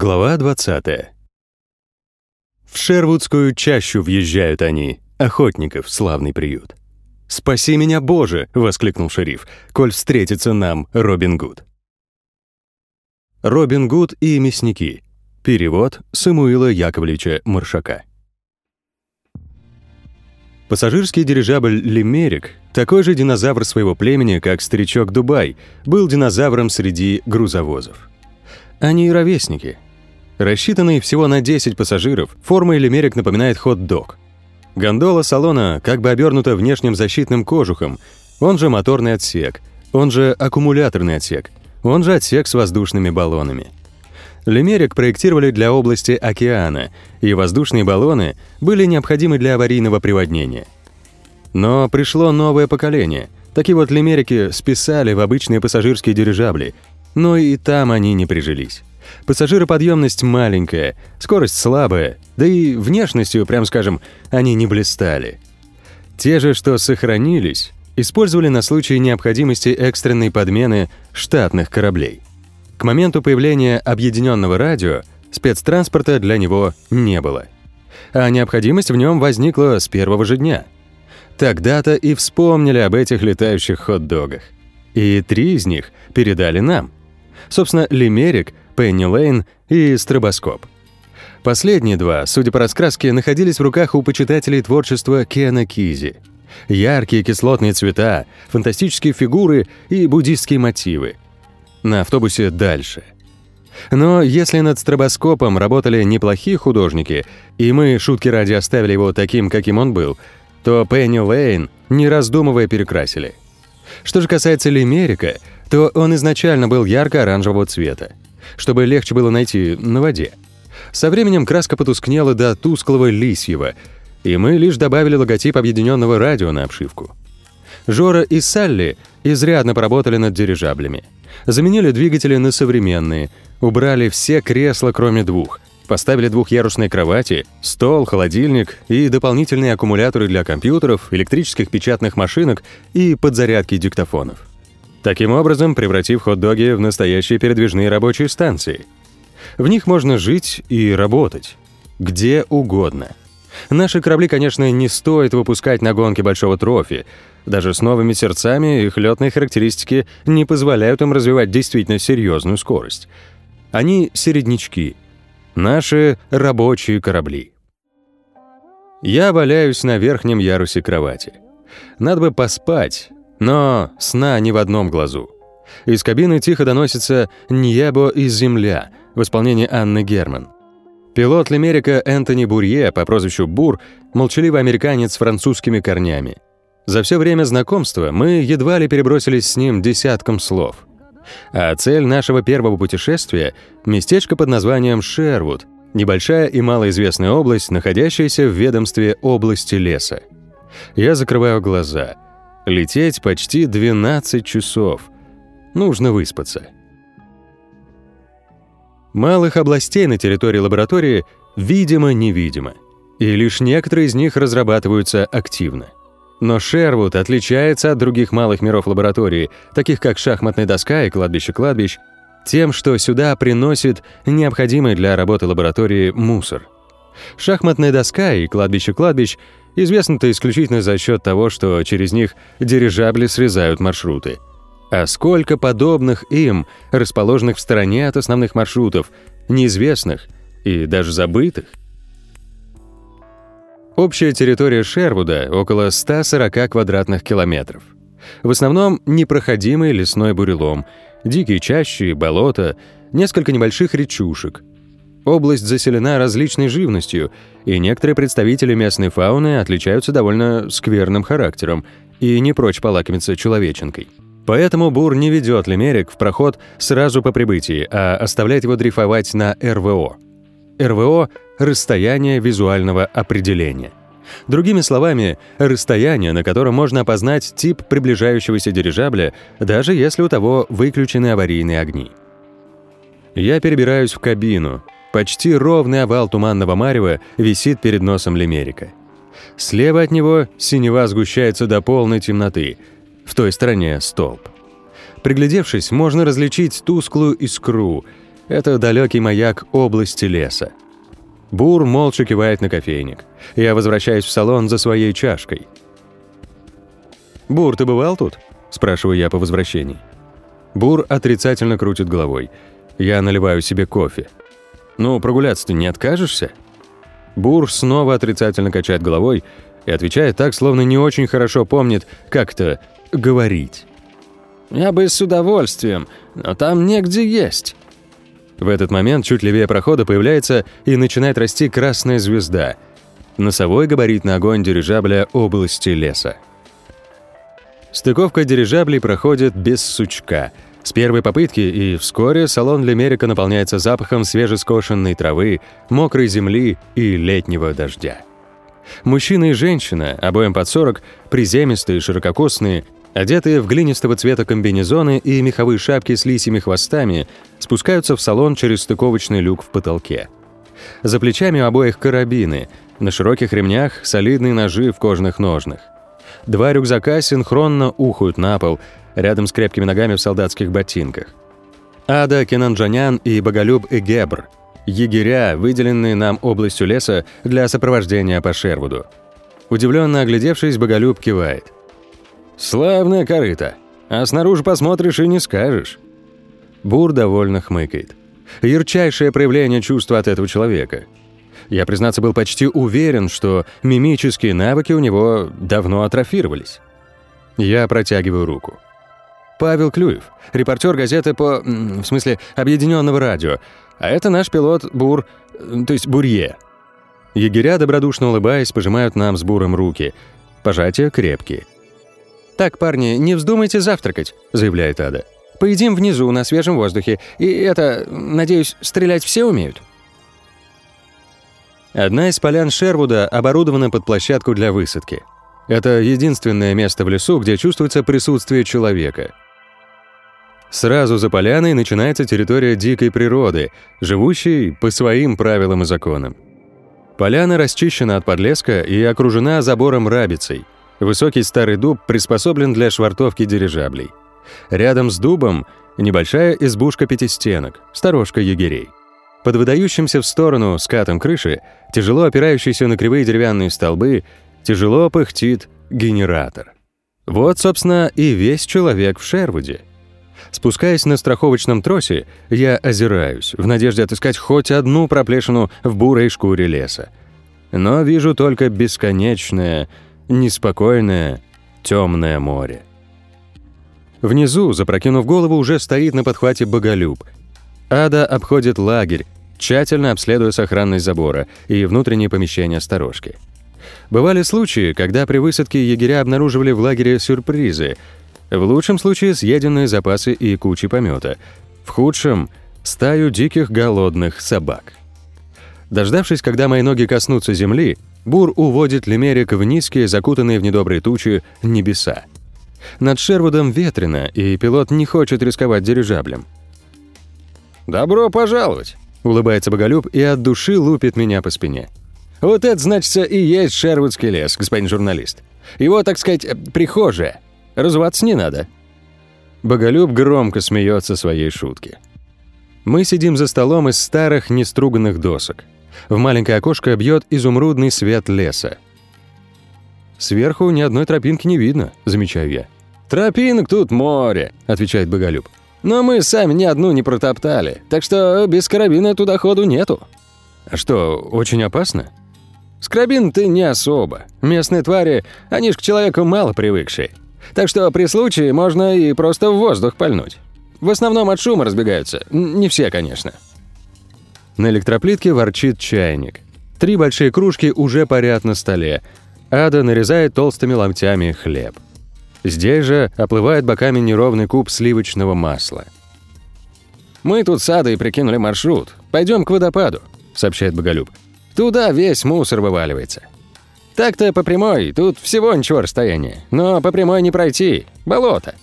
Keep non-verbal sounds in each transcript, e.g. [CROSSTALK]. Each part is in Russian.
Глава 20. В Шервудскую чащу въезжают они, охотников славный приют. «Спаси меня, Боже!» — воскликнул шериф, «коль встретится нам Робин Гуд». Робин Гуд и мясники. Перевод Самуила Яковлевича Маршака. Пассажирский дирижабль «Лимерик», такой же динозавр своего племени, как старичок Дубай, был динозавром среди грузовозов. Они ровесники. Рассчитанный всего на 10 пассажиров, форма Элемерик напоминает хот-дог. Гондола салона как бы обернута внешним защитным кожухом, он же моторный отсек, он же аккумуляторный отсек, он же отсек с воздушными баллонами. Лемерик проектировали для области океана, и воздушные баллоны были необходимы для аварийного приводнения. Но пришло новое поколение. Такие вот лемерики списали в обычные пассажирские дирижабли, но и там они не прижились. Пассажироподъемность маленькая, скорость слабая, да и внешностью, прям скажем, они не блистали. Те же, что сохранились, использовали на случай необходимости экстренной подмены штатных кораблей. К моменту появления объединенного радио спецтранспорта для него не было. А необходимость в нем возникла с первого же дня. Тогда-то и вспомнили об этих летающих хот-догах. И три из них передали нам – Собственно, Лимерик, Пенни Лейн и Стробоскоп. Последние два, судя по раскраске, находились в руках у почитателей творчества Кена Кизи. Яркие кислотные цвета, фантастические фигуры и буддистские мотивы. На автобусе дальше. Но если над стробоскопом работали неплохие художники, и мы, шутки ради, оставили его таким, каким он был, то Пенни Лейн, не раздумывая, перекрасили. Что же касается Лимерика, то он изначально был ярко-оранжевого цвета, чтобы легче было найти на воде. Со временем краска потускнела до тусклого лисьего, и мы лишь добавили логотип объединенного радио на обшивку. Жора и Салли изрядно поработали над дирижаблями. Заменили двигатели на современные, убрали все кресла, кроме двух, поставили двухъярусные кровати, стол, холодильник и дополнительные аккумуляторы для компьютеров, электрических печатных машинок и подзарядки диктофонов таким образом превратив хот-доги в настоящие передвижные рабочие станции. В них можно жить и работать. Где угодно. Наши корабли, конечно, не стоит выпускать на гонки большого трофи. Даже с новыми сердцами их летные характеристики не позволяют им развивать действительно серьезную скорость. Они середнячки. Наши рабочие корабли. Я валяюсь на верхнем ярусе кровати. Надо бы поспать, но сна ни в одном глазу. Из кабины тихо доносится «Небо и земля» в исполнении Анны Герман. Пилот Лемерика Энтони Бурье по прозвищу Бур – молчаливый американец с французскими корнями. За все время знакомства мы едва ли перебросились с ним десятком слов. А цель нашего первого путешествия – местечко под названием Шервуд, небольшая и малоизвестная область, находящаяся в ведомстве области леса. Я закрываю глаза – Лететь почти 12 часов. Нужно выспаться. Малых областей на территории лаборатории видимо-невидимо, и лишь некоторые из них разрабатываются активно. Но Шервуд отличается от других малых миров лаборатории, таких как шахматная доска и кладбище кладбищ, тем, что сюда приносит необходимый для работы лаборатории мусор. Шахматная доска и кладбище кладбищ Известно-то исключительно за счет того, что через них дирижабли срезают маршруты. А сколько подобных им, расположенных в стороне от основных маршрутов, неизвестных и даже забытых? Общая территория Шервуда около 140 квадратных километров. В основном непроходимый лесной бурелом, дикие чащи, болота, несколько небольших речушек, Область заселена различной живностью, и некоторые представители местной фауны отличаются довольно скверным характером и не прочь полакомиться человеченкой. Поэтому Бур не ведет Лемерик в проход сразу по прибытии, а оставляет его дрейфовать на РВО. РВО – расстояние визуального определения. Другими словами, расстояние, на котором можно опознать тип приближающегося дирижабля, даже если у того выключены аварийные огни. Я перебираюсь в кабину – Почти ровный овал туманного марева висит перед носом Лемерика. Слева от него синева сгущается до полной темноты. В той стороне столб. Приглядевшись, можно различить тусклую искру. Это далекий маяк области леса. Бур молча кивает на кофейник. Я возвращаюсь в салон за своей чашкой. «Бур, ты бывал тут?» – спрашиваю я по возвращении. Бур отрицательно крутит головой. Я наливаю себе кофе. «Ну, прогуляться ты не откажешься?» Бур снова отрицательно качает головой и отвечает так, словно не очень хорошо помнит, как-то говорить. «Я бы с удовольствием, но там негде есть». В этот момент чуть левее прохода появляется и начинает расти красная звезда. Носовой габаритный огонь дирижабля области леса. Стыковка дирижаблей проходит без сучка. С первой попытки, и вскоре салон Лемерика наполняется запахом свежескошенной травы, мокрой земли и летнего дождя. Мужчина и женщина, обоим под 40, приземистые, ширококосные, одетые в глинистого цвета комбинезоны и меховые шапки с лисими хвостами, спускаются в салон через стыковочный люк в потолке. За плечами у обоих карабины, на широких ремнях солидные ножи в кожаных ножнах. Два рюкзака синхронно ухают на пол, рядом с крепкими ногами в солдатских ботинках. Ада Кенанджанян и Боголюб Эгебр – егеря, выделенные нам областью леса для сопровождения по Шервуду. Удивленно оглядевшись, Боголюб кивает – «Славная корыта. А снаружи посмотришь и не скажешь». Бур довольно хмыкает. Ярчайшее проявление чувства от этого человека. Я, признаться, был почти уверен, что мимические навыки у него давно атрофировались. Я протягиваю руку. Павел Клюев, репортер газеты по... в смысле, Объединенного радио. А это наш пилот Бур... то есть Бурье. Егеря, добродушно улыбаясь, пожимают нам с Буром руки. Пожатия крепкие. «Так, парни, не вздумайте завтракать», — заявляет Ада. «Поедим внизу, на свежем воздухе. И это, надеюсь, стрелять все умеют?» Одна из полян Шервуда оборудована под площадку для высадки. Это единственное место в лесу, где чувствуется присутствие человека. Сразу за поляной начинается территория дикой природы, живущей по своим правилам и законам. Поляна расчищена от подлеска и окружена забором рабицей — Высокий старый дуб приспособлен для швартовки дирижаблей. Рядом с дубом небольшая избушка пятистенок, сторожка егерей. Под выдающимся в сторону скатом крыши, тяжело опирающийся на кривые деревянные столбы, тяжело пыхтит генератор. Вот, собственно, и весь человек в Шервуде. Спускаясь на страховочном тросе, я озираюсь, в надежде отыскать хоть одну проплешину в бурой шкуре леса. Но вижу только бесконечное, неспокойное, темное море. Внизу, запрокинув голову, уже стоит на подхвате боголюб. Ада обходит лагерь, тщательно обследуя сохранность забора и внутренние помещения сторожки. Бывали случаи, когда при высадке егеря обнаруживали в лагере сюрпризы. В лучшем случае съеденные запасы и кучи помета. В худшем — стаю диких голодных собак. Дождавшись, когда мои ноги коснутся земли, Бур уводит Лемерик в низкие, закутанные в недобрые тучи, небеса. Над Шервудом ветрено, и пилот не хочет рисковать дирижаблем. «Добро пожаловать!» — улыбается Боголюб и от души лупит меня по спине. «Вот это, значит, и есть Шервудский лес, господин журналист. Его, так сказать, прихожая. Разуваться не надо». Боголюб громко смеется своей шутки. Мы сидим за столом из старых неструганных досок. В маленькое окошко бьет изумрудный свет леса. «Сверху ни одной тропинки не видно», — замечаю я. «Тропинок тут море», — отвечает Боголюб. «Но мы сами ни одну не протоптали, так что без карабина туда ходу нету». «А что, очень опасно?» «С карабином ты не особо. Местные твари, они ж к человеку мало привыкшие. Так что при случае можно и просто в воздух пальнуть. В основном от шума разбегаются. Не все, конечно». На электроплитке ворчит чайник. Три большие кружки уже парят на столе. Ада нарезает толстыми ломтями хлеб. Здесь же оплывает боками неровный куб сливочного масла. «Мы тут с Адой прикинули маршрут. Пойдем к водопаду», — сообщает Боголюб. «Туда весь мусор вываливается. Так-то по прямой, тут всего ничего расстояния. Но по прямой не пройти. Болото.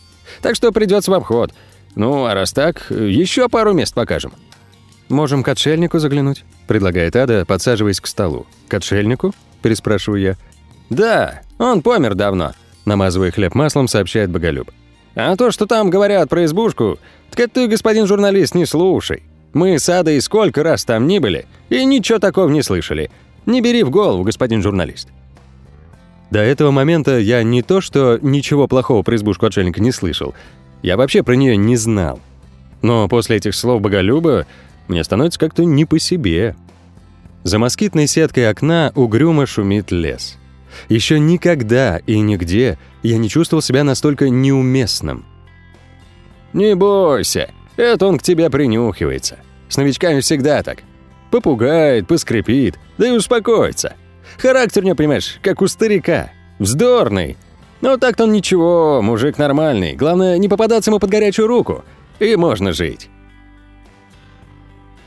Так что придется в обход. Ну, а раз так, еще пару мест покажем». «Можем к отшельнику заглянуть», — предлагает Ада, подсаживаясь к столу. «К отшельнику?» — переспрашиваю я. «Да, он помер давно», — намазывая хлеб маслом, сообщает Боголюб. «А то, что там говорят про избушку, так это ты, господин журналист, не слушай. Мы с Адой сколько раз там ни были, и ничего такого не слышали. Не бери в голову, господин журналист». До этого момента я не то что ничего плохого про избушку отшельника не слышал, я вообще про нее не знал. Но после этих слов Боголюба мне становится как-то не по себе. За москитной сеткой окна угрюмо шумит лес. Еще никогда и нигде я не чувствовал себя настолько неуместным. «Не бойся, это он к тебе принюхивается. С новичками всегда так. Попугает, поскрипит, да и успокоится. Характер не понимаешь, как у старика. Вздорный. Но так-то он ничего, мужик нормальный. Главное, не попадаться ему под горячую руку. И можно жить».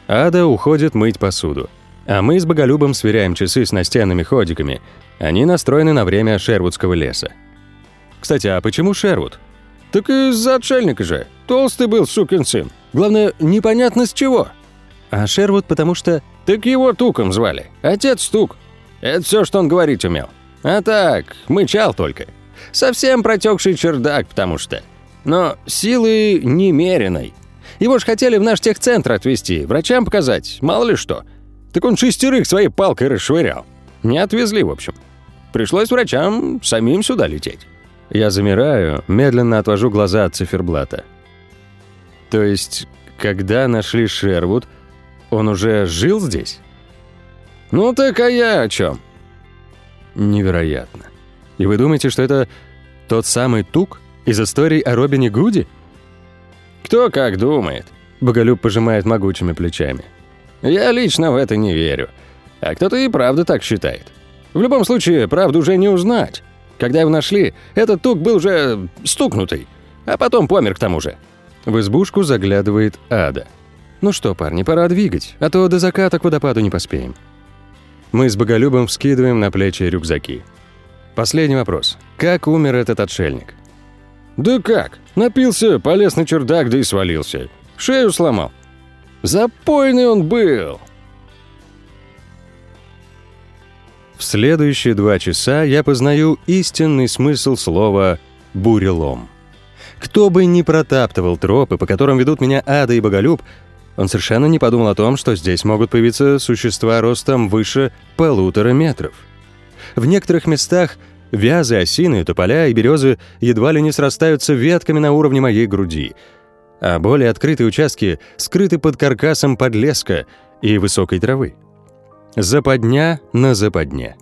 Ада уходит мыть посуду. А мы с Боголюбом сверяем часы с настенными ходиками. Они настроены на время Шервудского леса. Кстати, а почему Шервуд? Так из-за отшельника же. Толстый был, сукин сын. Главное, непонятно с чего. А Шервуд потому что... Так его Туком звали. Отец Тук. Это все, что он говорить умел. А так, мычал только. Совсем протекший чердак, потому что. Но силы немеренной. Его ж хотели в наш техцентр отвезти, врачам показать, мало ли что. Так он шестерых своей палкой расшвырял. Не отвезли, в общем. Пришлось врачам самим сюда лететь. Я замираю, медленно отвожу глаза от циферблата. То есть, когда нашли Шервуд, он уже жил здесь? Ну так а я о чем? Невероятно. И вы думаете, что это тот самый Тук из истории о Робине Гуди? Кто как думает. Боголюб пожимает могучими плечами. Я лично в это не верю. А кто-то и правда так считает. В любом случае, правду уже не узнать. Когда его нашли, этот тук был уже стукнутый, а потом помер к тому же. В избушку заглядывает Ада. «Ну что, парни, пора двигать, а то до заката к водопаду не поспеем». Мы с Боголюбом вскидываем на плечи рюкзаки. Последний вопрос. Как умер этот отшельник? «Да как? Напился, полез на чердак, да и свалился. Шею сломал. Запойный он был!» В следующие два часа я познаю истинный смысл слова «бурелом». Кто бы ни протаптывал тропы, по которым ведут меня Ада и Боголюб, он совершенно не подумал о том, что здесь могут появиться существа ростом выше полутора метров. В некоторых местах вязы, осины, тополя и березы едва ли не срастаются ветками на уровне моей груди, а более открытые участки скрыты под каркасом подлеска и высокой травы. Западня на западне.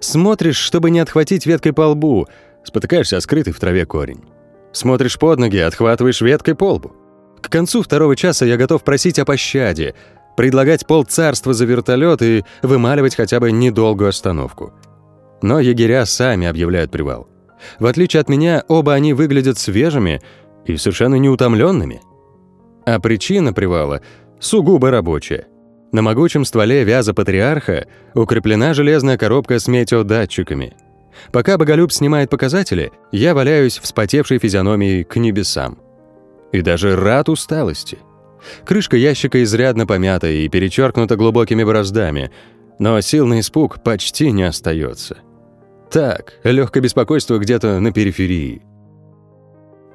Смотришь, чтобы не отхватить веткой по лбу, спотыкаешься о скрытый в траве корень. Смотришь под ноги, отхватываешь веткой по лбу. К концу второго часа я готов просить о пощаде, предлагать полцарства за вертолет и вымаливать хотя бы недолгую остановку. Но егеря сами объявляют привал. В отличие от меня, оба они выглядят свежими и совершенно неутомленными. А причина привала сугубо рабочая. На могучем стволе вяза патриарха укреплена железная коробка с метеодатчиками. Пока Боголюб снимает показатели, я валяюсь вспотевшей физиономией к небесам. И даже рад усталости. Крышка ящика изрядно помята и перечеркнута глубокими бороздами, но сил на испуг почти не остается. Так, легкое беспокойство где-то на периферии.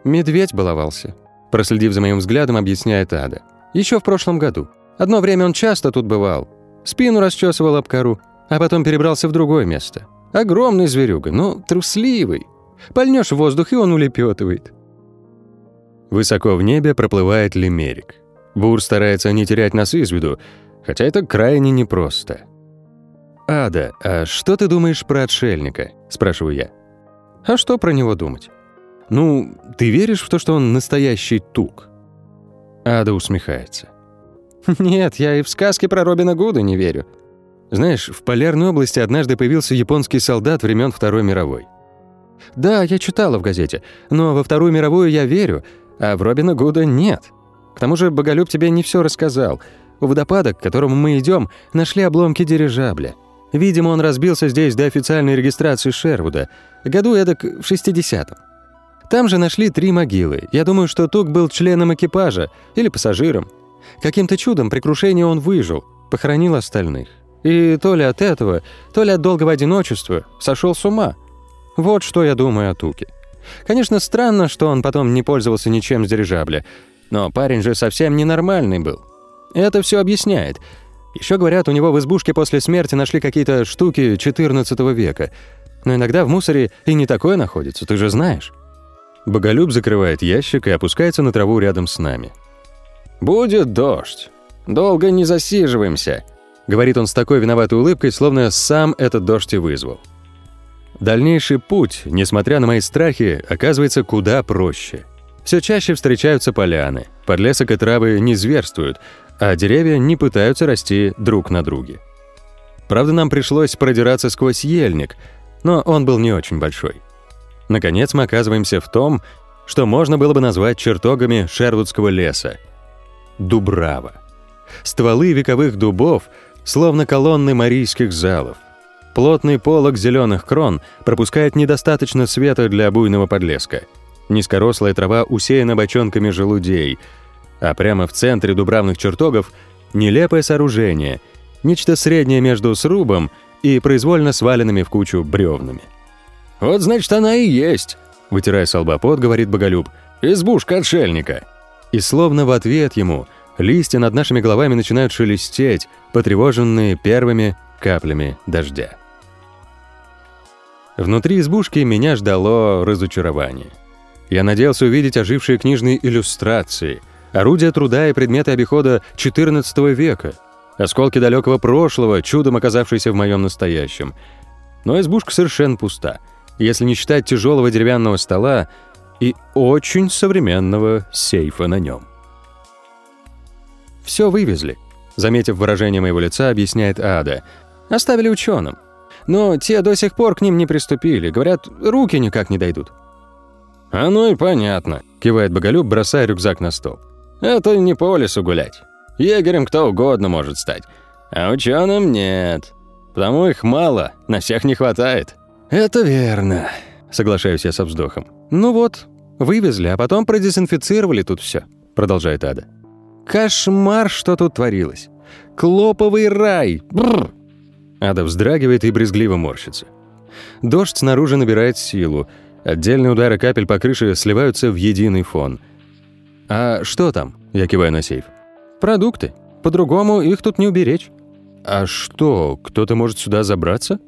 Медведь баловался. Проследив за моим взглядом, объясняет Ада. Еще в прошлом году. Одно время он часто тут бывал. Спину расчесывал об кору, а потом перебрался в другое место. Огромный зверюга, но трусливый. Пальнешь в воздух, и он улепетывает. Высоко в небе проплывает лимерик. Бур старается не терять нас из виду, хотя это крайне непросто. «Ада, а что ты думаешь про отшельника?» – спрашиваю я. «А что про него думать?» «Ну, ты веришь в то, что он настоящий тук?» Ада усмехается. [LAUGHS] Нет, я и в сказки про Робина Гуда не верю. Знаешь, в Полярной области однажды появился японский солдат времен Второй мировой. Да, я читала в газете, но во Вторую мировую я верю, а в Робина Гуда нет. К тому же Боголюб тебе не все рассказал. У водопада, к которому мы идем, нашли обломки дирижабля. Видимо, он разбился здесь до официальной регистрации Шервуда, году эдак в 60-м. Там же нашли три могилы. Я думаю, что Тук был членом экипажа или пассажиром. Каким-то чудом при крушении он выжил, похоронил остальных. И то ли от этого, то ли от долгого одиночества сошел с ума. Вот что я думаю о Туке. Конечно, странно, что он потом не пользовался ничем с дирижабля, но парень же совсем ненормальный был. Это все объясняет. Еще говорят, у него в избушке после смерти нашли какие-то штуки XIV века. Но иногда в мусоре и не такое находится, ты же знаешь. Боголюб закрывает ящик и опускается на траву рядом с нами. «Будет дождь. Долго не засиживаемся», — говорит он с такой виноватой улыбкой, словно сам этот дождь и вызвал. Дальнейший путь, несмотря на мои страхи, оказывается куда проще. Все чаще встречаются поляны, подлесок и травы не зверствуют, а деревья не пытаются расти друг на друге. Правда, нам пришлось продираться сквозь ельник, но он был не очень большой. Наконец мы оказываемся в том, что можно было бы назвать чертогами Шервудского леса. Дубрава. Стволы вековых дубов, словно колонны марийских залов. Плотный полог зеленых крон пропускает недостаточно света для буйного подлеска. Низкорослая трава усеяна бочонками желудей, а прямо в центре дубравных чертогов нелепое сооружение, нечто среднее между срубом и произвольно сваленными в кучу бревнами. «Вот значит, она и есть», — вытирая с говорит Боголюб. «Избушка отшельника». И словно в ответ ему листья над нашими головами начинают шелестеть, потревоженные первыми каплями дождя. Внутри избушки меня ждало разочарование. Я надеялся увидеть ожившие книжные иллюстрации, орудия труда и предметы обихода XIV века, осколки далекого прошлого, чудом оказавшиеся в моем настоящем. Но избушка совершенно пуста — если не считать тяжелого деревянного стола и очень современного сейфа на нем. «Все вывезли», — заметив выражение моего лица, объясняет Ада. «Оставили ученым. Но те до сих пор к ним не приступили. Говорят, руки никак не дойдут». «А ну и понятно», — кивает Боголюб, бросая рюкзак на стол. «Это не по лесу гулять. Егерем кто угодно может стать. А ученым нет. Потому их мало, на всех не хватает». «Это верно», — соглашаюсь я со вздохом. «Ну вот, вывезли, а потом продезинфицировали тут все», — продолжает Ада. «Кошмар, что тут творилось! Клоповый рай! Бррр!» Ада вздрагивает и брезгливо морщится. Дождь снаружи набирает силу. Отдельные удары капель по крыше сливаются в единый фон. «А что там?» — я киваю на сейф. «Продукты. По-другому их тут не уберечь». «А что, кто-то может сюда забраться?»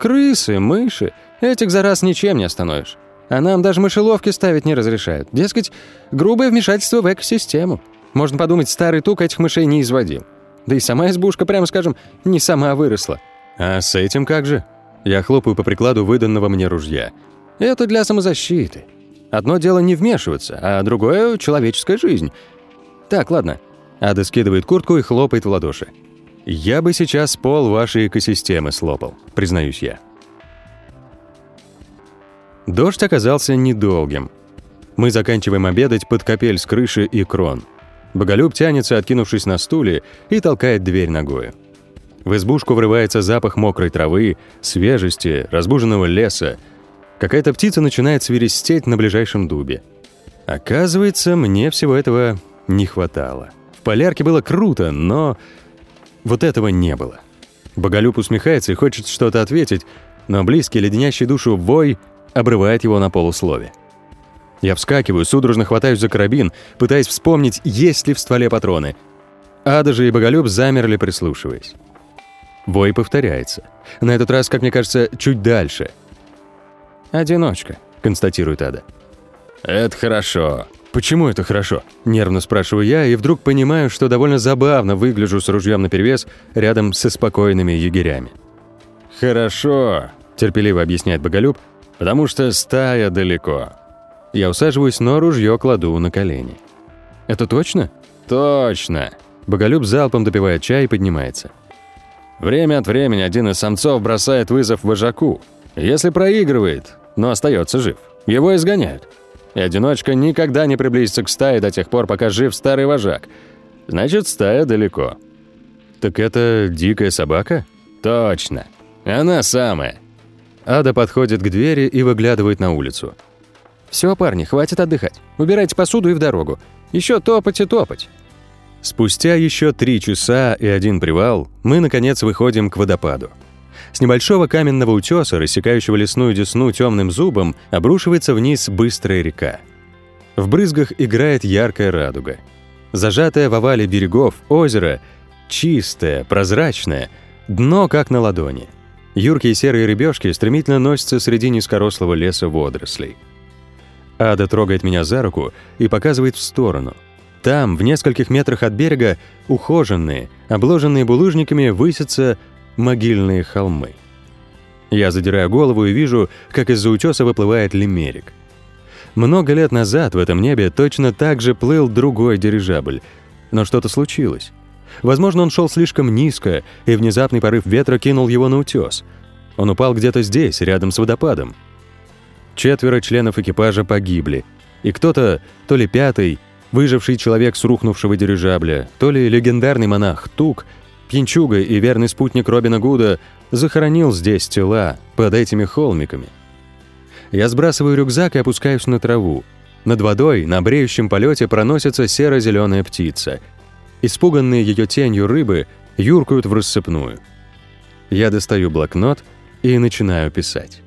Крысы, мыши. Этих за раз ничем не остановишь. А нам даже мышеловки ставить не разрешают. Дескать, грубое вмешательство в экосистему. Можно подумать, старый тук этих мышей не изводил. Да и сама избушка, прямо скажем, не сама выросла. А с этим как же? Я хлопаю по прикладу выданного мне ружья. Это для самозащиты. Одно дело не вмешиваться, а другое — человеческая жизнь. Так, ладно. Ада скидывает куртку и хлопает в ладоши. Я бы сейчас пол вашей экосистемы слопал, признаюсь я. Дождь оказался недолгим. Мы заканчиваем обедать под капель с крыши и крон. Боголюб тянется, откинувшись на стуле, и толкает дверь ногою. В избушку врывается запах мокрой травы, свежести, разбуженного леса. Какая-то птица начинает свиристеть на ближайшем дубе. Оказывается, мне всего этого не хватало. В полярке было круто, но вот этого не было. Боголюб усмехается и хочет что-то ответить, но близкий, леденящий душу вой обрывает его на полуслове. Я вскакиваю, судорожно хватаюсь за карабин, пытаясь вспомнить, есть ли в стволе патроны. Ада же и Боголюб замерли, прислушиваясь. Вой повторяется. На этот раз, как мне кажется, чуть дальше. «Одиночка», — констатирует Ада. «Это хорошо», «Почему это хорошо?» – нервно спрашиваю я, и вдруг понимаю, что довольно забавно выгляжу с ружьем наперевес рядом со спокойными егерями. «Хорошо», – терпеливо объясняет Боголюб, «потому что стая далеко». Я усаживаюсь, но ружье кладу на колени. «Это точно?» «Точно!» Боголюб залпом допивает чай и поднимается. Время от времени один из самцов бросает вызов вожаку. Если проигрывает, но остается жив, его изгоняют и одиночка никогда не приблизится к стае до тех пор, пока жив старый вожак. Значит, стая далеко. Так это дикая собака? Точно. Она самая. Ада подходит к двери и выглядывает на улицу. Все, парни, хватит отдыхать. Убирайте посуду и в дорогу. Еще топать и топать. Спустя еще три часа и один привал, мы, наконец, выходим к водопаду. С небольшого каменного утеса, рассекающего лесную десну темным зубом, обрушивается вниз быстрая река. В брызгах играет яркая радуга. Зажатое в овале берегов озеро, чистое, прозрачное, дно как на ладони. Юркие серые рыбешки стремительно носятся среди низкорослого леса водорослей. Ада трогает меня за руку и показывает в сторону. Там, в нескольких метрах от берега, ухоженные, обложенные булыжниками, высятся могильные холмы. Я задираю голову и вижу, как из-за утеса выплывает лимерик. Много лет назад в этом небе точно так же плыл другой дирижабль. Но что-то случилось. Возможно, он шел слишком низко, и внезапный порыв ветра кинул его на утес. Он упал где-то здесь, рядом с водопадом. Четверо членов экипажа погибли. И кто-то, то ли пятый, выживший человек с рухнувшего дирижабля, то ли легендарный монах Тук, пьянчуга и верный спутник Робина Гуда, захоронил здесь тела, под этими холмиками. Я сбрасываю рюкзак и опускаюсь на траву. Над водой на бреющем полете проносится серо-зеленая птица. Испуганные ее тенью рыбы юркают в рассыпную. Я достаю блокнот и начинаю писать.